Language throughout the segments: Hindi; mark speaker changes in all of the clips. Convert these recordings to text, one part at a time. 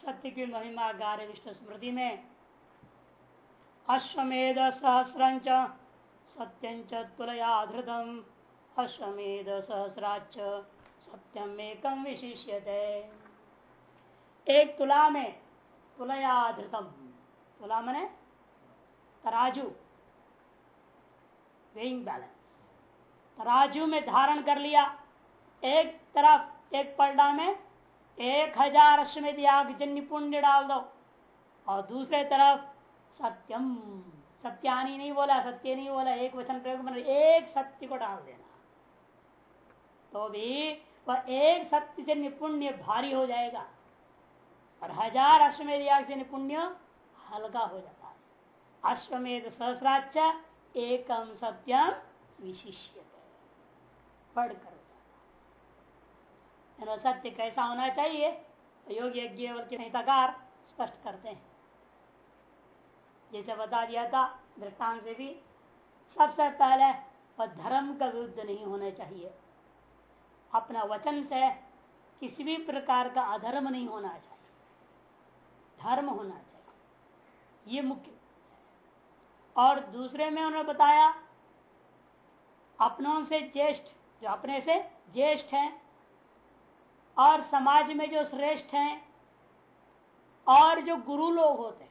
Speaker 1: सत्य की महिमा गारे विष्णु स्मृति में। अश्वमेध सहस्रंच सत्यंच तुलया धृतम। अश्वमेध सहस्राच सत्यम एकम विशिष्यते। एक तुला में तुलया धृतम। तुला मने तराजू। Weighing balance. तराजू में धारण कर लिया। एक तरफ़, एक पलड़ा में एक हज़ार अश्वमेध याग जन्य पुण्य डाल दो। और दूसरे तरफ़ सत्यम, सत्यानी नहीं बोला, सत्य नहीं बोला, एक वचन प्रयोग में एक सत्य को डाल देना। तो भी वह एक सत्य से निपुण्य भारी हो जाएगा और हज़ार अश्वमेध याग से निपुण्य हल्का हो जाता है। अश्वमेध सहस्राच एकम सत्यम विशिष्य पढ़कर सत्य कैसा होना चाहिए? योग यज्ञ संहिताकार स्पष्ट करते हैं। जैसे बता दिया था दृष्टान से भी, सबसे पहले वह धर्म का विरुद्ध नहीं होना चाहिए। अपना वचन से किसी भी प्रकार का अधर्म नहीं होना चाहिए। धर्म होना चाहिए। ये मुख्य और दूसरे में उन्होंने बताया, अपनों से ज्येष्ठ, जो अपने से ज्येष्ठ हैं और समाज में जो श्रेष्ठ हैं और जो गुरु लोग होते हैं,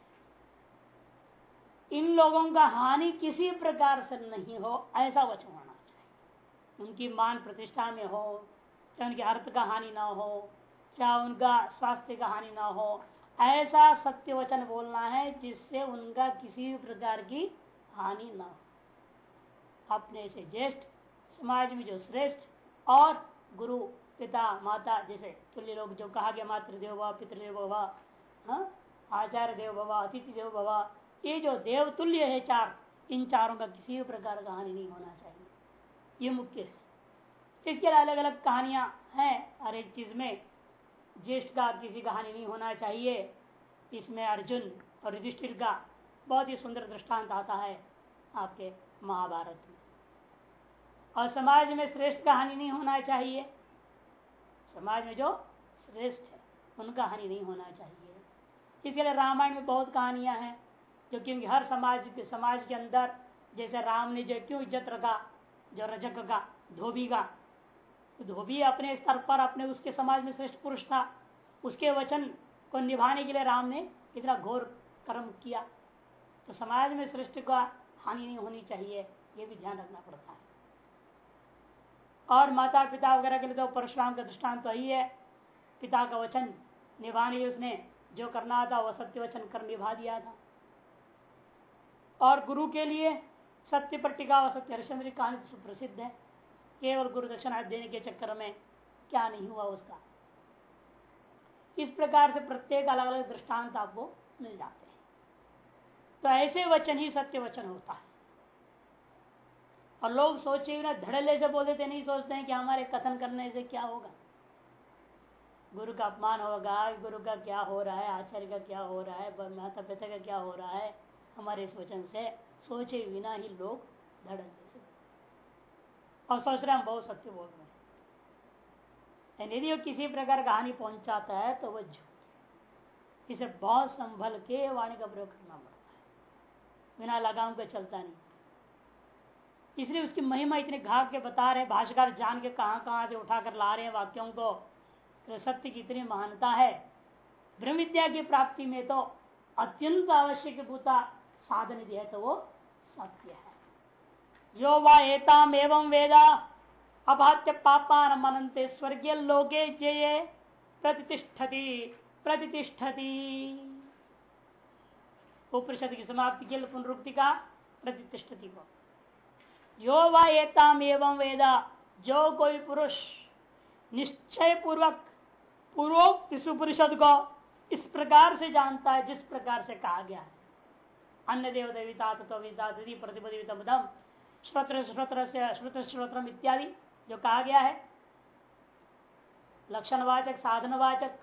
Speaker 1: इन लोगों का हानि किसी प्रकार से नहीं हो, ऐसा वचन होना चाहिए। उनकी मान प्रतिष्ठा में हो, चाहे उनके अर्थ का हानि ना हो, चाहे उनका स्वास्थ्य का हानि ना हो, ऐसा सत्य वचन बोलना है जिससे उनका किसी भी प्रकार की हानि ना हो। अपने से ज्येष्ठ, समाज में जो श्रेष्ठ और गुरु पिता, माता, जैसे तुल्य लोग जो कहा गया मातृ देव भवा पितृदेव भवा हाँ? आचार्य देव भवा अतिथि देव भवा ये जो देव तुल्य है चार, इन चारों का किसी भी प्रकार का हानि नहीं होना चाहिए। ये मुख्य है। इसके अलग अलग कहानियाँ हैं, हर एक चीज़ में ज्येष्ठ का किसी का हानि नहीं होना चाहिए। इसमें अर्जुन और युधिष्ठिर का बहुत ही सुंदर दृष्टांत आता है आपके महाभारत में। और समाज में श्रेष्ठ का हानि नहीं होना चाहिए। समाज में जो श्रेष्ठ है, उनका हानि नहीं होना चाहिए। इसके लिए रामायण में बहुत कहानियाँ हैं, जो क्योंकि हर समाज के समाज के अंदर, जैसे राम ने जो क्यों इज़्ज़त रखा, जो रजक का, धोबी का। तो धोबी अपने स्तर पर अपने उसके समाज में श्रेष्ठ पुरुष था। उसके वचन को निभाने के लिए राम ने इतना घोर कर्म किया। तो समाज में श्रेष्ठ का हानि नहीं होनी चाहिए, ये भी ध्यान रखना पड़ता है। और माता पिता वगैरह के लिए तो परशुराम का दृष्टांत तो ही है। पिता का वचन निभाने उसने जो करना था, वह सत्य वचन कर निभा दिया था। और गुरु के लिए सत्य पर टिका व सत्य हरिश्चंद्र कहानी सुप्रसिद्ध है। केवल गुरु दक्षिणा देने के चक्कर में क्या नहीं हुआ उसका। इस प्रकार से प्रत्येक अलग अलग दृष्टांत आपको मिल जाते हैं। तो ऐसे वचन ही सत्य वचन होता है। और लोग सोचे बिना धड़ल्ले से बोल देते नहीं सोचते हैं कि हमारे कथन करने से क्या होगा। गुरु का अपमान होगा, गुरु का क्या हो रहा है, आचार्य का क्या हो रहा है, माता पिता का क्या हो रहा है, हमारे इस वचन से सोचे बिना ही लोग धड़ल्ले से। और सोच रहे हम बहुत सत्य बोल रहे हैं। यदि वो किसी प्रकार का हानि पहुंचाता है तो वह झूठ इसे बहुत संभल के वाणी का प्रयोग करना पड़ता है। बिना लगाम का चलता नहीं। इसलिए उसकी महिमा इतने घाव के बता रहे भाषाकार जान के कहाँ कहाँ से उठाकर ला रहे हैं वाक्यों को। तो सत्य की इतनी महानता है। ब्रह्म विद्या की प्राप्ति में तो अत्यंत आवश्यक भूता साधन दिया तो वो सत्य है। यो वाताम एवं वेदा अभात्य पापान मनंते स्वर्गीय लोके जय प्रतिष्ठति प्रतिष्ठति। उपनिषद की समाप्ति के लिए पुनरुक्ति का प्रतिष्ठति को। यो वाताम एवं वेदा, जो कोई पुरुष निश्चय पूर्वक पूर्वोक्त सुपरिषद को इस प्रकार से जानता है, जिस प्रकार से कहा गया है। अन्य देव देवता प्रतिपदितम श्रोत्र श्रोत्र से श्रुत श्रोत्रम इत्यादि जो कहा गया है। लक्षणवाचक, साधनवाचक,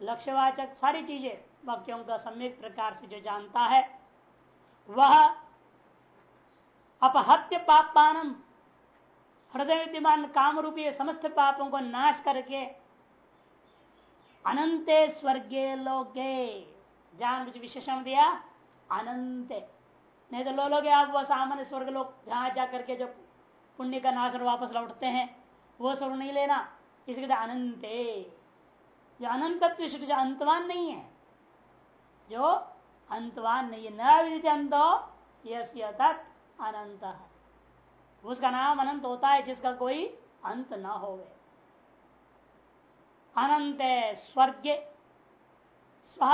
Speaker 1: लक्ष्यवाचक सारी चीज़ें वाक्यों का सम्यक प्रकार से जो जानता है, वह अपहत्य पापानम हृदय विद्यमान काम रूपी समस्त पापों को नाश करके अनंते स्वर्गे लोके। जान कुछ विशेषण दिया, अनंत। नहीं तो लो लोगे आप, वो सामान्य स्वर्ग लोग, जहाँ जा करके जो पुण्य का नाश और वापस लौटते हैं, वो स्वर्ग नहीं लेना। इसके अनंते। जो अनंत जो अंतवान नहीं है, जो अंतवान नहीं है। न अंतो यश अनंत उसका नाम अनंत होता है जिसका कोई अंत न होवे। अनंत स्वर्ग। स्व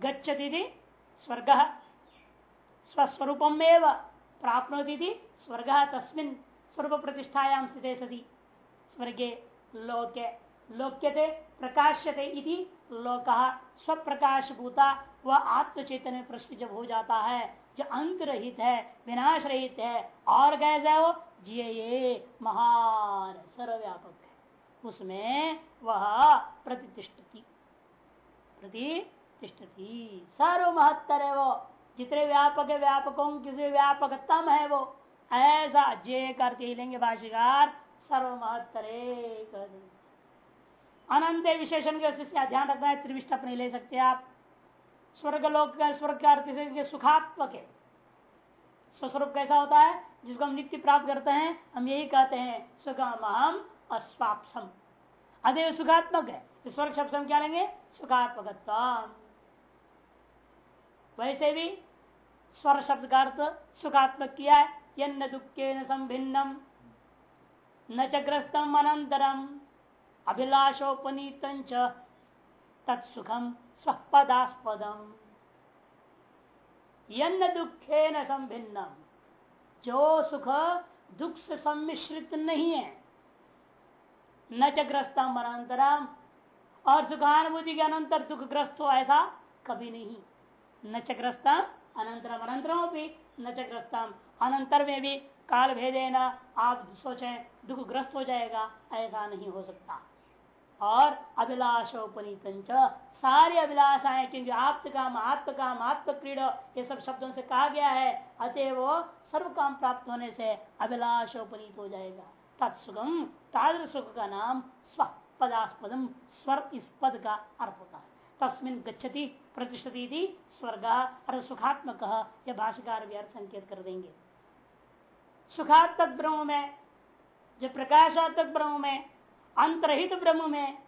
Speaker 1: गच्छति स्वर्ग। स्वस्वरूपम प्राप्नोति स्वर्ग। तस्मिन स्वरूप प्रतिष्ठायाम स्थित सदी स्वर्गे लोके। लोक्यते, प्रकाश्यते इति लोक। स्वप्रकाश भूता वह आत्म चैतन्य प्रश्न जब हो जाता है। जो अंत रहित है विनाश रहित है, और कैसा है? वो जिये ये महान सर्वव्यापक है। उसमें वह प्रतिष्ठती प्रतिष्ठती। सर्व महत्तर है वो। जितने व्यापक है, व्यापकों किसी व्यापकतम है वो। ऐसा जे करते ही लेंगे भाषिकार सर्व महत्तरे अनंत विशेषण के ध्यान रखना है, त्रिविष्ट अपने ले सकते हैं आप। स्वर्ग लोक का स्वर्ग का अर्थ सुखात्मक है। स्वस्वरूप कैसा होता है? जिसको हम नित्य प्राप्त करते हैं, हम यही कहते हैं सुगम हम अस्वापसम। अदय सुखात्मक है। स्वर्ग शब्द हम क्या लेंगे? सुखात्मक वैसे भी स्वर शब्द का अर्थ सुखात्मक किया है। यन्न दुखे न संभिन्नम, न चग्रस्तम अनंतरम अभिलाषोपनीत तत्सुखम। स्वपदास्पदम यन्न दुखे न संभिन्नम। जो सुख, दुख से सम्मिश्रित नहीं है। न चग्रस्तम अनंतरम और सुखानुभूति के अनंतर दुखग्रस्त हो ऐसा कभी नहीं। न चग्रस्तम अनंतरम अनंतरों भी, न चग्रस्तम अनंतर में भी काल भेदे न आप सोचें, दुखग्रस्त हो जाएगा, ऐसा नहीं हो सकता। और अभिलाषोपनीत सारी अभिलाषाएँ, क्योंकि आप काम आत्म काम आत्म क्रीड ये सब शब्दों से कहा गया है अतः वो सर्व काम प्राप्त होने से अभिलाषोपनीत हो जाएगा। तत्सुगम तादर सुख का नाम स्व पदास्पदम, स्वर इस पद का अर्थ होता है। तस्मिन गच्छति, प्रतिष्ठती स्वर्ग और सुखात्मक यह भाषाकार भी अर्थ संकेत कर देंगे। सुखात्मक ब्रह्म में, जो प्रकाशात्मक ब्रह्म में अंतरहित ब्रह्म में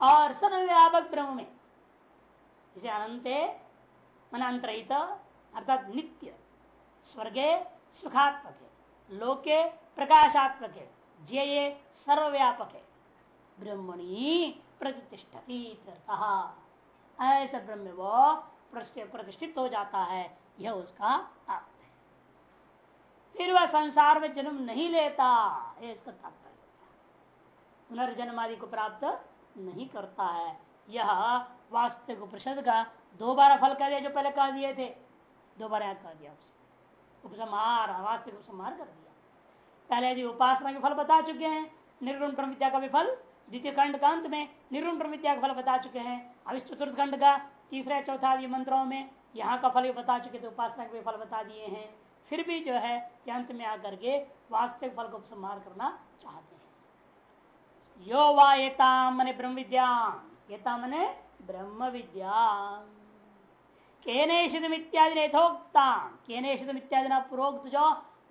Speaker 1: और सर्वव्यापक ब्रह्म में। इसे अनंत मन अंतरहित, अर्थात नित्य, स्वर्गे सुखात्मक है, लोके प्रकाशात्मक है जे सर्वव्यापक है। ब्रह्मणी प्रतिष्ठती ऐसा ब्रह्म वो प्रतिष्ठित हो जाता है, यह उसका फिर वह संसार में जन्म नहीं लेता इसका पुनर्जन्म आदि को प्राप्त नहीं करता है। यह वास्तविक उपनिषद का दोबारा फल कह दिया, जो पहले कह दिए थे। दोबारा कह दिया उसको। उपसंहार, वास्तविक उपसंहार कर दिया। पहले यदि उपासना के फल बता चुके हैं, निर्गुण विद्या का भी फल, द्वितीय खंड का अंत में निर्गुण विद्या का फल बता चुके हैं। अब इस चतुर्थ खंड का तीसरे, चौथा आदि मंत्रों में यहाँ का फल भी बता चुके थे, उपासना के फल बता दिए हैं। फिर भी जो है अंत में आकर के वास्तविक फल को उपसंहार करना चाहते यो वा मने ब्रह्म विद्या येता मने ब्रह्म विद्या केनेशिदम इत्यादि यथोक्ता। केनेशिदम इत्यादि न प्रोक्त जो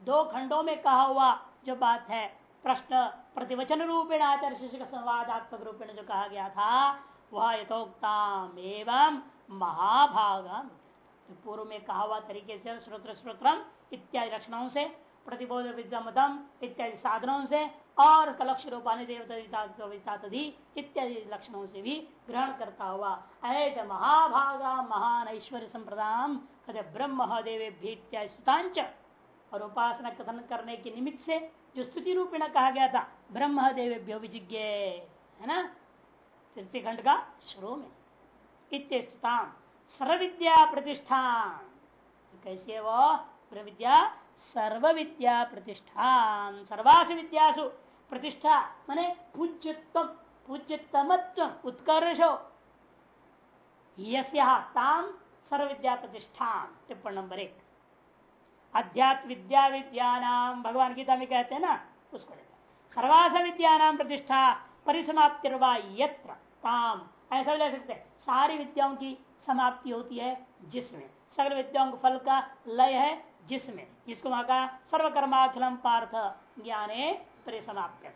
Speaker 1: दो खंडों में कहा हुआ जो बात है, प्रश्न प्रतिवचन रूपेण आचार्य शिष्य का संवादात्मक रूपेण जो कहा गया था, वह यथोक्ता एवं महाभागा पूर्व में कहा हुआ तरीके से श्रोत्र श्रोत्रम इत्यादि लक्षणों से, प्रतिबोध विद्यमतम इत्यादि साधनों से और उसका लक्ष्य देवता इत्यादि लक्षणों से भी ग्रहण करता हुआ ऐसे महाभागा महान ऐश्वर्य संप्रदान कदे ब्रह्म देवे सुतांच और उपासना कथन करने के निमित्त से जो स्तुति रूपेण कहा गया था ब्रह्म विजिज्ञ, है ना? तृतीय खंड का शुरू में इतम सर्विद्या प्रतिष्ठान। कैसे वो? प्रविद्या सर्व विद्या प्रतिष्ठान। सर्वास विद्यासु। प्रतिष्ठा, माने पूज्यत्व, पूज्यतमत्व, उत्कर्ष। ताम सर्व विद्या प्रतिष्ठान टिप्पण नंबर एक। अध्यात्म विद्या विद्या नाम भगवान गीता में कहते हैं ना, उसको सर्वास विद्या नाम प्रतिष्ठा परिसमाप्तिर्वा यत्र काम ऐसा भी ले सकते हैं। सारी विद्याओं की समाप्ति होती है जिसमें। सर्व विद्याओं के फल का लय है जिसमें। जिसको वहाँ का सर्वकर्माखिलम पार्थ ज्ञाने परिसमाप्य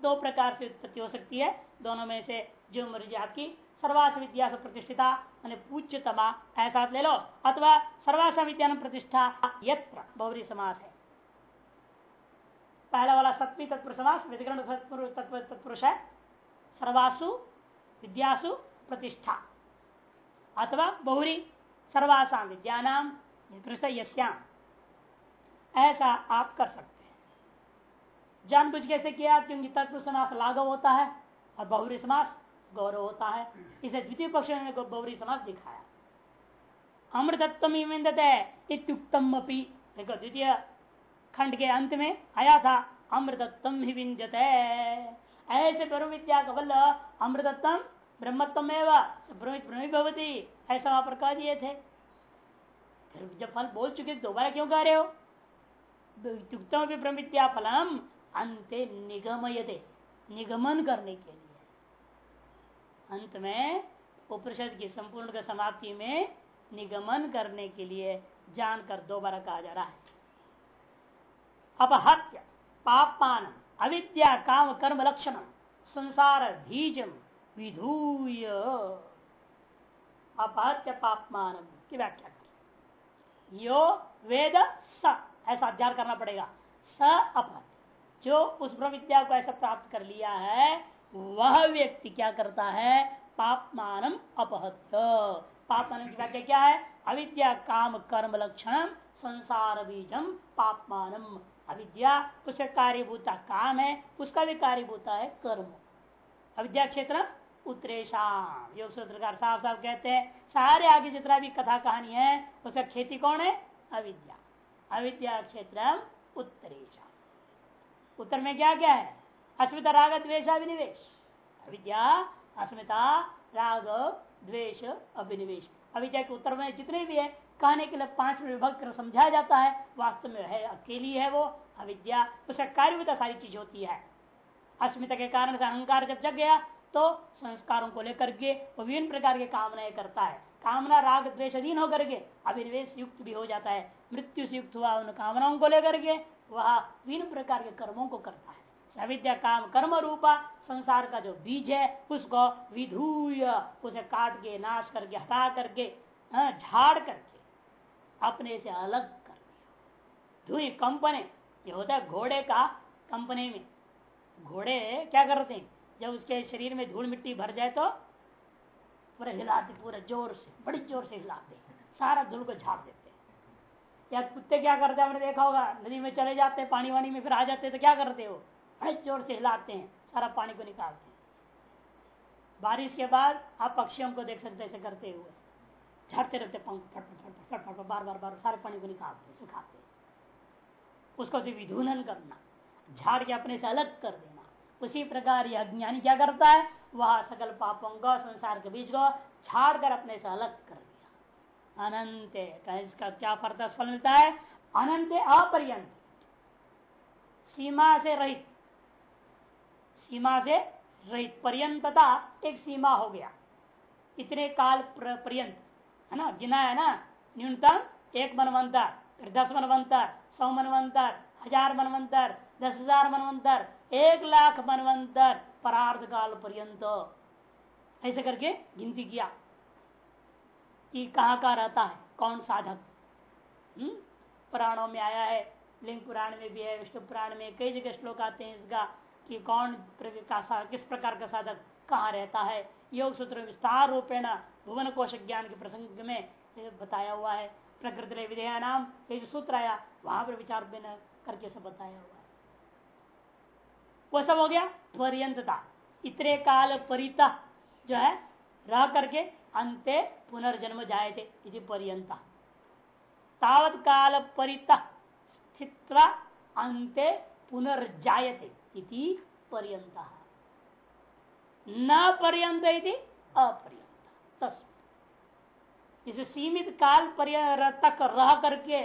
Speaker 1: दो प्रकार से उत्पत्ति हो सकती है। दोनों में से जो मर्ज़ी आपकी। सर्वास विद्या से प्रतिष्ठिता पूज्यतमा, ऐसा ले लो। अथवा सर्वास विद्या प्रतिष्ठा, यत्र, बहुरी समास है। पहला वाला सत्वी तत्पुर समास विधिकरण तत्पुरुष है। सर्वासु, विद्यासु, प्रतिष्ठा। अथवा बहुरी सर्वासाम विद्यानाम यश्याम ऐसा आप कर सकते हैं। जानबूझ कैसे किया, क्योंकि तत्व समास लाघव होता है और बहुरी समास गौरव होता है। इसे द्वितीय पक्ष में बहुरी समास दिखाया। अमृतत्व इत्युक्तम अपी देखो, द्वितीय खंड के अंत में आया था अमृतत्व ही विंदते ऐसे ब्रह्म विद्या का बल अमृतत्व ब्रह्मत्व एवं भवती ऐसा वहाँ पर कह दिए थे। फिर जब फल बोल चुके दोबारा क्यों कह रहे हो? युक्तम भी ब्रह्म विद्या फलम अंते निगमयते, निगमन करने के लिए। अंत में उपनिषद की संपूर्ण का समाप्ति में निगमन करने के लिए जानकर दोबारा कहा जा रहा है। अपहत्य, पापमान, अविद्या, काम, कर्म, लक्षण, संसार धीजम विधूय। अपहत्य, पापमान की व्याख्या कर। यो वेद स, ऐसा अध्ययन करना पड़ेगा। स अपहत्य। जो उस ब्रह्म विद्या को ऐसा प्राप्त कर लिया है, वह व्यक्ति क्या करता है? पापमानम अपहत्य। पापमान की व्याख्या क्या है? अविद्या, काम, कर्म, लक्षण, संसार बीजम पापमानम अविद्या उसका कार्यभूता काम है, उसका भी कार्यभूता है कर्म। अविद्या क्षेत्र उत्तरेशम साफ़ साफ़ कहते हैं, सारे आगे जितना भी कथा कहानी है, उसका खेती कौन है? अविद्या। अविद्या क्षेत्र उत्तरेशम उत्तर में क्या क्या है? अस्मिता, राग द्वेश अभिनिवेश अविद्या, अस्मिता, राग द्वेश अभिनिवेश अविद्या के उत्तर में जितने भी है, कहने के लिए पाँच में विभक्त कर समझाया जाता है। वास्तव में है, अकेली है वो, अविद्या। उसका कार्य सारी चीज़ होती है। अस्मिता के कारण से अहंकार जब जग गया तो संस्कारों को लेकर के विभिन्न प्रकार के कामनाएँ करता है। कामना राग द्वेश अधीन होकर के अभिनिवेश युक्त भी हो जाता है। मृत्यु से युक्त हुआ उन कामनाओं को लेकर के वह विभिन्न प्रकार के कर्मों को करता है। अविद्या काम कर्म रूपा संसार का जो बीज है उसको विधूय उसे काट के नाश करके हटा करके हाँ, झाड़ करके अपने से अलग कर दिया। धुई कंपने ये होता है घोड़े का कंपनी में। घोड़े क्या करते हैं? जब उसके शरीर में धूल मिट्टी भर जाए तो पूरा हिलाते पूरा ज़ोर से बड़ी ज़ोर से हिलाते सारा धूल को झाड़ देते या कुत्ते क्या करते हैं? हमने देखा होगा, नदी में चले जाते हैं, पानी वानी में फिर आ जाते हैं तो क्या करते हो बड़े ज़ोर से हिलाते हैं, सारा पानी को निकालते हैं। बारिश के बाद आप पक्षियों को देख सकते ऐसे करते हुए। झड़ते रहते पंख फट फट फट फट बार बार बार सारे पानी को निकालते सुखाते उसको विधूनन करना, झाड़ के अपने से अलग कर देना। उसी प्रकार यह अज्ञानी क्या करता है? वह सकल पापों को, संसार के बीच को झाड़ कर अपने से अलग कर दिया अनंत इसका क्या फर्ता फल मिलता है, अनंत अपर्यंत। सीमा से रहित। सीमा से रहित। पर्यंतता एक सीमा हो गया। इतने काल पर्यंत। है ना? गिना है ना? न्यूनतम एक मनवंतर फिर दस मनवंतर सौ मनवंतर हज़ार मनवंतर दस हज़ार मनवंतर एक लाख मनवंतर परार्थ काल पर्यंत। ऐसे करके गिनती किया। कि कहाँ का रहता है? कौन साधक? हम्म? पुराणों में आया है, लिंग पुराण में भी है, विष्णु पुराण में कई जगह श्लोक आते हैं इसका कि कौन किस प्रकार का साधक कहाँ रहता है? योग सूत्र विस्तार रूपेण भुवन कोश ज्ञान के प्रसंग में बताया हुआ है। प्रकृति विधेय नाम, ये जो सूत्र आया, वहाँ पर विचार करके सब बताया हुआ है। वो सब हो गया, पर्यंतता। इतने काल परिता जो है, रह करके अंते पुनर्जन्म जायते पर्यंता तावत काल परिता स्थित अंते पुनर्जायते इति पर्यंत न पर्यंत अपर्यंत इसे सीमित काल तक रह करके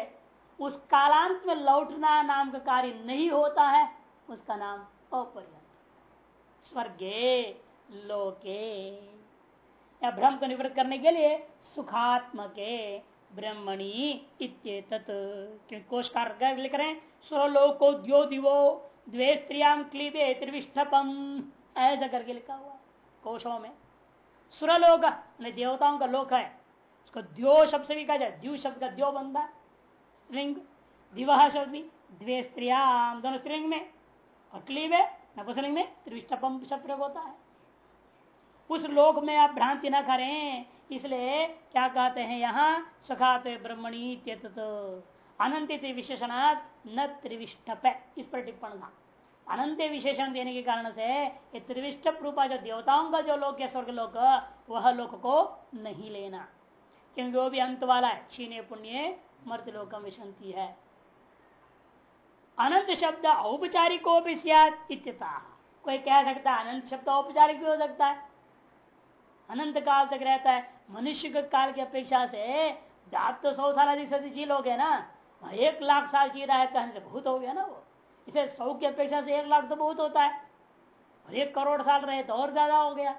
Speaker 1: उस कालांत में लौटना नाम का कार्य नहीं होता है, उसका नाम अपर्यंत स्वर्गे, लोके। या भ्रम को निवृत्त करने के लिए सुखात्मके ब्रह्मणी इत्येतत। कोशकार लिख रहे हैं, स्वलोको द्यो दिवो द्वे स्त्रियाम क्लीबे त्रिविष्ठपम। ऐसा करके लिखा हुआ कोशों में। सुरलोक देवताओं का लोक है, उसको द्यो शब्द से भी कहा जाए। द्यू शब्द का द्यो बनता है स्त्रिंग। दिवह शब्द भी, द्वे स्त्रियाम दोनों स्त्रिंग में। और क्लीबे नपुसलिंग में त्रिविष्टपम शब्द प्रयोग होता है। उस लोक में आप भ्रांति न करें। इसलिए क्या कहते हैं यहाँ? सखात ब्रह्मणी अनंत विशेषणात् न त्रिविष्टप। इस पर टिप्पण था अनंत विशेषण देने के कारण से ये त्रिविष्ट रूपा जो देवताओं का जो लोक है, स्वर्ग लोक, वह लोक को नहीं लेना। क्योंकि वो भी अंत वाला है। छीने पुण्य मर्त लोकम विशंति है। अनंत शब्द औपचारिको भी इत्यता। कोई कह सकता है अनंत शब्द औपचारिक भी हो सकता है। अनंत काल तक रहता है। मनुष्य के काल की अपेक्षा से आप तो सौ साल अधिक सदी जी लोग ना। एक लाख साल जी रहा है कहने से बहुत हो गया ना वो। इसे सौ की अपेक्षा से एक लाख तो बहुत होता है। और एक करोड़ साल रहे तो और ज़्यादा हो गया।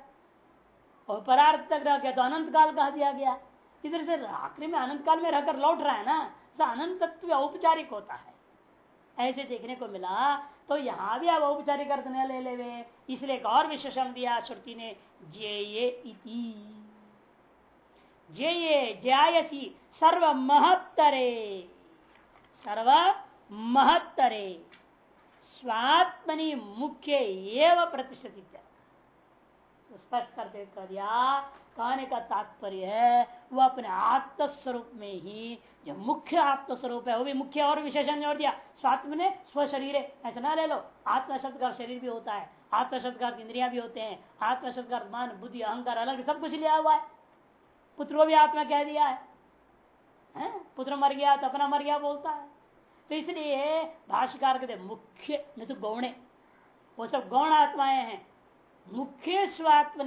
Speaker 1: और परार्थ तक रह गया तो अनंत काल कहा दिया गया। इधर से आखिरी में अनंत काल में रहकर लौट रहा है ना तो अनंत औपचारिक होता है। ऐसे देखने को मिला तो यहाँ भी आप औपचारिक अर्थ न ले ले इसलिए एक और विशेषण दिया श्रुति ने जे ये इति। जे ये जयासी सर्व महत्तरे सर्व महत्तरे स्वात्मनि मुख्य एवं प्रतिष्ठित। स्पष्ट करते कर दिया कहने का तात्पर्य है वो अपने आत्म स्वरूप में ही जो मुख्य आत्म स्वरूप है वो भी मुख्य और विशेषण जोड़ दिया। स्वात्म ने स्व शरीर ऐसा ना ले लो आत्मशब्द का शरीर भी होता है आत्म शब्द का इंद्रिया भी होते हैं आत्म शब्द का मान बुद्धि अहंकार अलग सब कुछ लिया हुआ है। पुत्र को भी आत्मा कह दिया है, है? पुत्र मर गया तो अपना मर गया बोलता है। तो इसलिए भाष्यकार कहते मुख्य नहीं तो गौणे। वो सब गौण आत्माएँ हैं। मुख्य स्वात्मन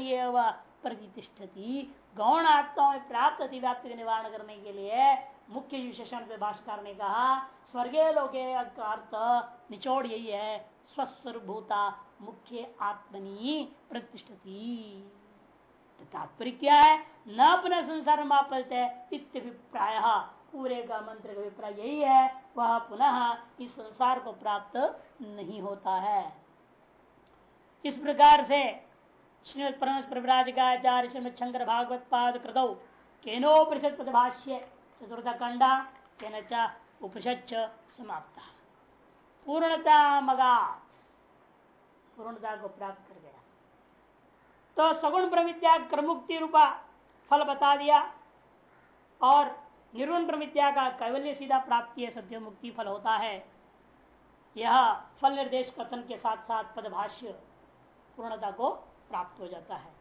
Speaker 1: प्रतिष्ठती। गौण आत्मा में प्राप्त अतिव्याप्ति का निवारण करने के लिए मुख्य विशेषण से भाष्यकार ने कहा, स्वर्गीय लोके अर्थ निचोड़ यही है स्वस्वरूभूता मुख्य आत्मनी प्रतिष्ठती। तो तात्पर्य क्या है? न अपने संसार में इत्यभिप्राय। पूरे का मंत्र का अभिप्राय यही है, वह पुनः इस संसार को प्राप्त नहीं होता है। इस प्रकार से श्रीमद परमस आचार्य श्रीमद शंकर भागवत पाद कृतौ केनोपनिषद प्रतिभाष्य चतुर्थ कंडा तेन उपनिषद समाप्त। पूर्णता मगा पूर्णता को प्राप्त कर गया। तो सगुण प्रमित्या क्रमुक्ति रूपा फल बता दिया और निर्गुण प्रमित्या का कैवल्य सीधा प्राप्ति है सत्य मुक्ति फल होता है। यह फल निर्देश कथन के साथ साथ पदभाष्य पूर्णता को प्राप्त हो जाता है।